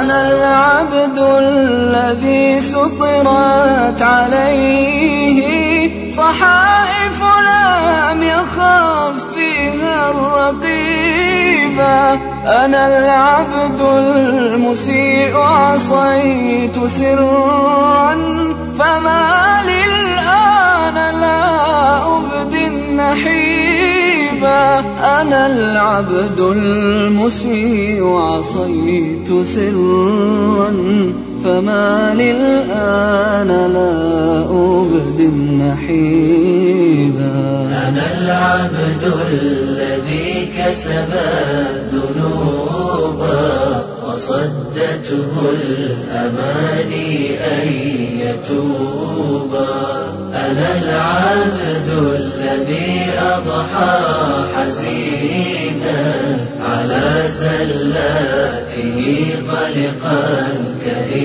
أنا العبد الذي سطرت عليه. صحائف لم يخاف فيها الرقيبة أنا العبد المسيء عصيت سرا. فما للآن لا أبدي النحيبا أنا العبد المسيء عصيت سرا فما للآن لا أبدي النحيبا أنا العبد الذي كسب الذنوب وصدته الأماني أن يتوبا أنا العبد الذي أضحى حزينا على زلاته قلقا كئيبا